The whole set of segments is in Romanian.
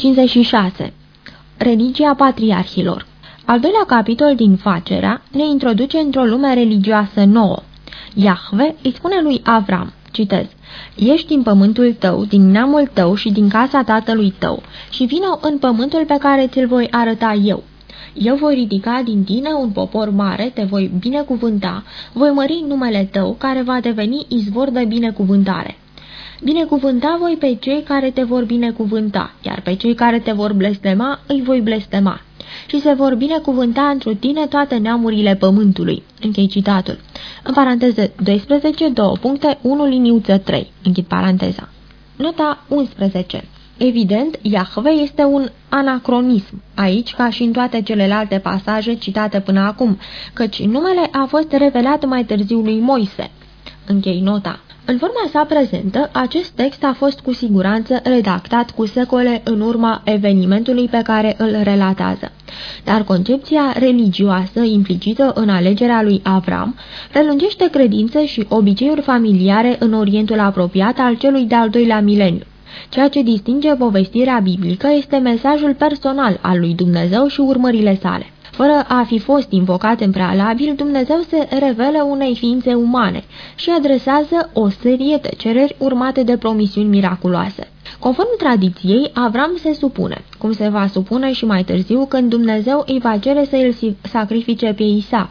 56. Religia patriarhilor Al doilea capitol din Facerea ne introduce într-o lume religioasă nouă. Iahve îi spune lui Avram, citez, Ești din pământul tău, din neamul tău și din casa tatălui tău și vină în pământul pe care ți-l voi arăta eu. Eu voi ridica din tine un popor mare, te voi binecuvânta, voi mări numele tău, care va deveni izvor de binecuvântare. Binecuvânta voi pe cei care te vor binecuvânta, iar pe cei care te vor blestema, îi voi blestema. Și se vor binecuvânta într tine toate neamurile pământului. Închei citatul. În paranteză 12, 2 puncte, 1 liniuță 3. Închid paranteza. Nota 11. Evident, Iahve este un anacronism, aici ca și în toate celelalte pasaje citate până acum, căci numele a fost revelat mai târziu lui Moise. Închei nota. În forma sa prezentă, acest text a fost cu siguranță redactat cu secole în urma evenimentului pe care îl relatează. Dar concepția religioasă implicită în alegerea lui Avram prelungește credințe și obiceiuri familiare în Orientul apropiat al celui de-al doilea mileniu. Ceea ce distinge povestirea biblică este mesajul personal al lui Dumnezeu și urmările sale. Fără a fi fost invocat în prealabil, Dumnezeu se revelă unei ființe umane și adresează o serie de cereri urmate de promisiuni miraculoase. Conform tradiției, Avram se supune, cum se va supune și mai târziu când Dumnezeu îi va cere să îl sacrifice pe Isaac.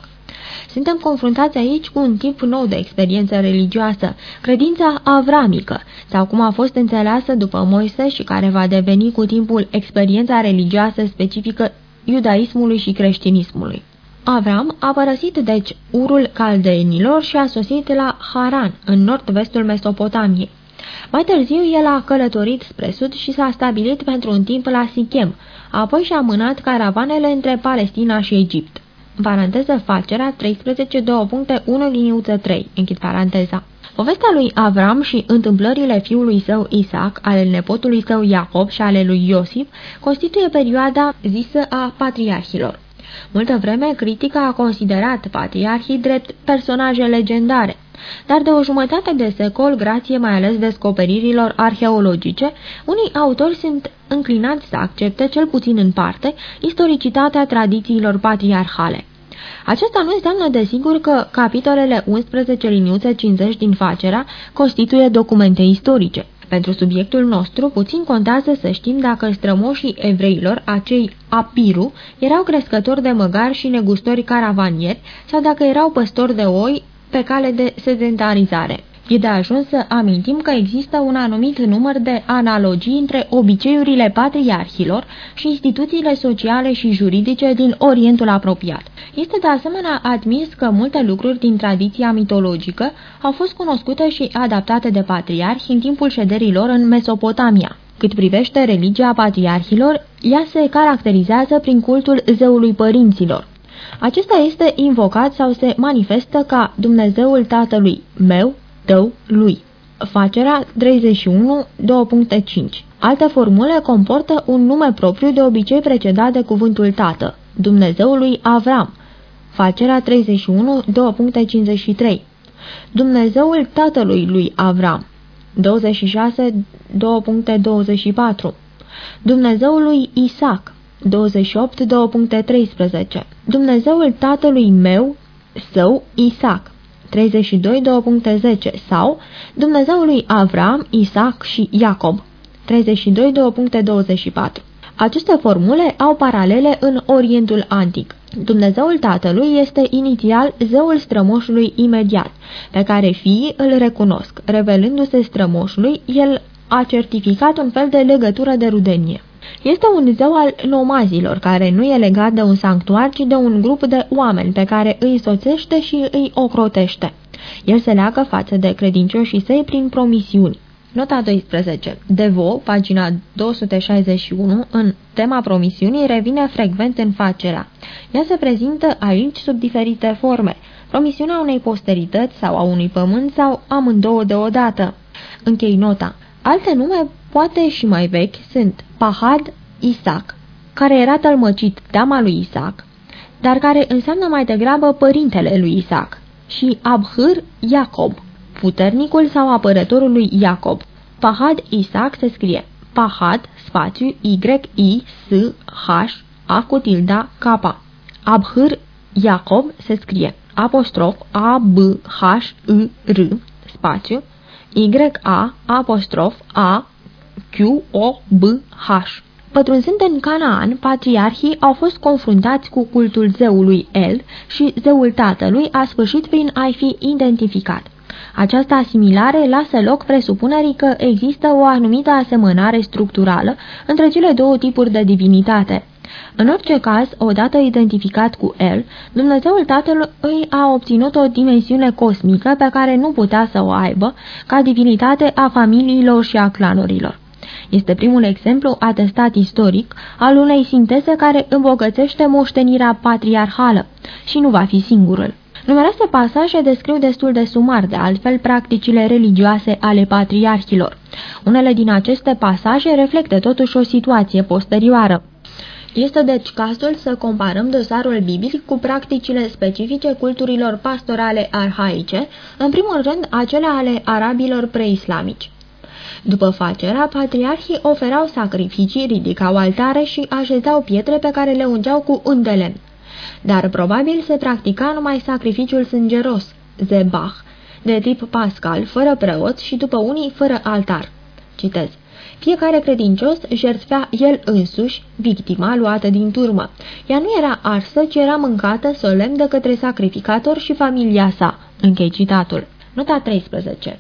Suntem confruntați aici cu un tip nou de experiență religioasă, credința avramică, sau cum a fost înțeleasă după Moise și care va deveni cu timpul experiența religioasă specifică iudaismului și creștinismului. Avram a părăsit deci urul caldeenilor și a sosit la Haran, în nord-vestul Mesopotamiei. Mai târziu el a călătorit spre sud și s-a stabilit pentru un timp la Sichem, apoi și-a mânat caravanele între Palestina și Egipt. Paranteză facerea 13 2.1 liniuță 3. Închid paranteza. Povestea lui Avram și întâmplările fiului său Isaac, ale nepotului său Iacob și ale lui Iosif constituie perioada zisă a patriarhilor. Multă vreme, critica a considerat patriarhii drept personaje legendare, dar de o jumătate de secol, grație mai ales descoperirilor arheologice, unii autori sunt înclinați să accepte, cel puțin în parte, istoricitatea tradițiilor patriarhale. Aceasta nu înseamnă desigur că capitolele 11 liniuță 50 din facerea constituie documente istorice. Pentru subiectul nostru, puțin contează să știm dacă strămoșii evreilor, acei apiru, erau crescători de măgar și negustori caravanieri sau dacă erau păstori de oi pe cale de sedentarizare. E de ajuns să amintim că există un anumit număr de analogii între obiceiurile patriarhilor și instituțiile sociale și juridice din Orientul apropiat. Este de asemenea admis că multe lucruri din tradiția mitologică au fost cunoscute și adaptate de patriarhi în timpul șederilor în Mesopotamia. Cât privește religia patriarhilor, ea se caracterizează prin cultul zeului părinților. Acesta este invocat sau se manifestă ca Dumnezeul tatălui meu, tău, lui. Facerea 31, 2.5 Alte formule comportă un nume propriu de obicei precedat de cuvântul tată, Dumnezeului Avram. Facerea 31, 2.53 Dumnezeul tatălui lui Avram. 26, 2.24 Dumnezeul lui Isaac. 28, 2.13 Dumnezeul tatălui meu, său, Isaac. 32, 2.10 sau Dumnezeul lui Avram, Isaac și Iacob. 32, 2.24 Aceste formule au paralele în Orientul Antic. Dumnezeul tatălui este inițial zeul strămoșului imediat, pe care fiii îl recunosc. Revelându-se strămoșului, el a certificat un fel de legătură de rudenie. Este un zeu al nomazilor, care nu e legat de un sanctuar, ci de un grup de oameni pe care îi soțește și îi ocrotește. El se leagă față de credincioșii săi prin promisiuni. Nota 12. Devo, pagina 261, în tema promisiunii revine frecvent în facerea. Ea se prezintă aici sub diferite forme, promisiunea unei posterități sau a unui pământ sau amândouă deodată. Închei nota. Alte nume, poate și mai vechi, sunt Pahad Isaac, care era tălmăcit teama lui Isaac, dar care înseamnă mai degrabă părintele lui Isaac, și Abhâr Iacob, puternicul sau apărătorul lui Iacob. Pahad Isaac se scrie Pahad, spațiu, Y, I, S, H, A cu tilda, K. Abhâr Iacob se scrie apostrof A, B, H, I, R, spațiu, Y, A, apostrof A, Q, O, B, H. Pătrunzând în Canaan, patriarhii au fost confruntați cu cultul zeului El și zeul tatălui a sfârșit prin a-i fi identificat. Această asimilare lasă loc presupunerii că există o anumită asemănare structurală între cele două tipuri de divinitate. În orice caz, odată identificat cu El, Dumnezeul Tatălui a obținut o dimensiune cosmică pe care nu putea să o aibă ca divinitate a familiilor și a clanurilor. Este primul exemplu atestat istoric al unei sinteze care îmbogățește moștenirea patriarhală și nu va fi singurul. Numeroase pasaje descriu destul de sumar, de altfel, practicile religioase ale patriarhilor. Unele din aceste pasaje reflectă totuși o situație posterioară. Este deci cazul să comparăm dosarul biblic cu practicile specifice culturilor pastorale arhaice, în primul rând acele ale arabilor preislamici. După facerea, patriarhii oferau sacrificii, ridicau altare și așezau pietre pe care le ungeau cu undelen. Dar probabil se practica numai sacrificiul sângeros, zebach, de tip pascal, fără preot și după unii fără altar. Citez. Fiecare credincios jertfea el însuși victima luată din turmă. Ea nu era arsă, ci era mâncată solemn de către sacrificator și familia sa. Închei citatul. Nota 13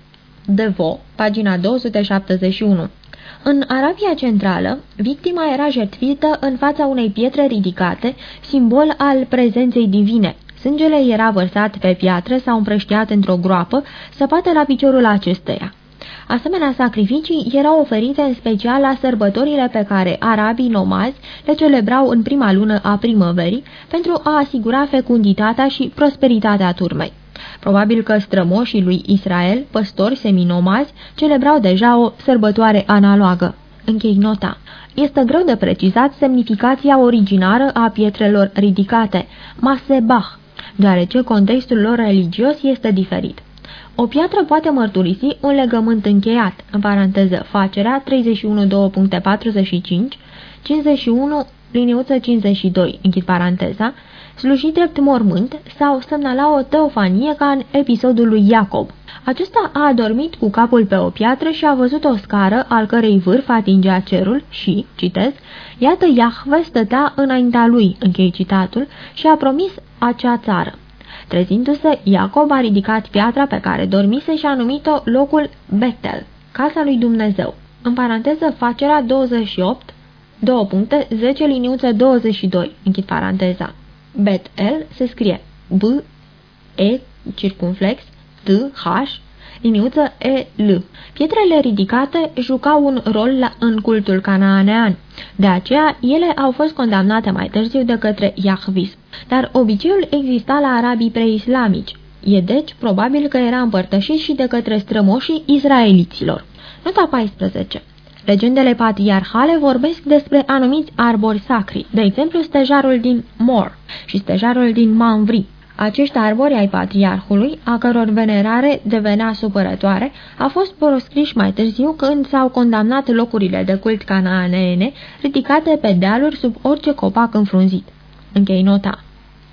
Devo, pagina 271 în Arabia Centrală, victima era jertfită în fața unei pietre ridicate, simbol al prezenței divine. Sângele era vărsat pe piatră sau împrăștiat într-o groapă, săpată la piciorul acesteia. Asemenea, sacrificii erau oferite în special la sărbătorile pe care arabii nomazi le celebrau în prima lună a primăverii pentru a asigura fecunditatea și prosperitatea turmei. Probabil că strămoșii lui Israel, păstori seminomazi, celebrau deja o sărbătoare analogă. Închei nota. Este greu de precizat semnificația originară a pietrelor ridicate, masebah, deoarece contextul lor religios este diferit. O piatră poate mărturisi un legământ încheiat, în paranteză facerea 31.2.45, 51 liniuță 52, închid paranteza, sluji drept mormânt sau semnala o teofanie ca în episodul lui Iacob. Acesta a adormit cu capul pe o piatră și a văzut o scară al cărei vârf atingea cerul și, citez, iată Iahve stătea înaintea lui, închei citatul, și a promis acea țară. Trezindu-se, Iacob a ridicat piatra pe care dormise și a numit-o locul Betel, casa lui Dumnezeu. În paranteză, facerea 28, 2 puncte, 10 liniuță 22, închid paranteza. Bet-El se scrie B, E, circumflex, T, H, liniuță E, L. Pietrele ridicate jucau un rol la, în cultul canaanean. De aceea, ele au fost condamnate mai târziu de către Yahvis. Dar obiceiul exista la arabii preislamici. E deci probabil că era împărtășit și de către strămoșii izraeliților. Nota 14 Legendele patriarhale vorbesc despre anumiți arbori sacri, de exemplu stejarul din Mor și stejarul din Manvri. Acești arbori ai patriarhului, a căror venerare devenea supărătoare, a fost proscriși mai târziu când s-au condamnat locurile de cult canaaneene ridicate pe dealuri sub orice copac înfrunzit. Închei nota.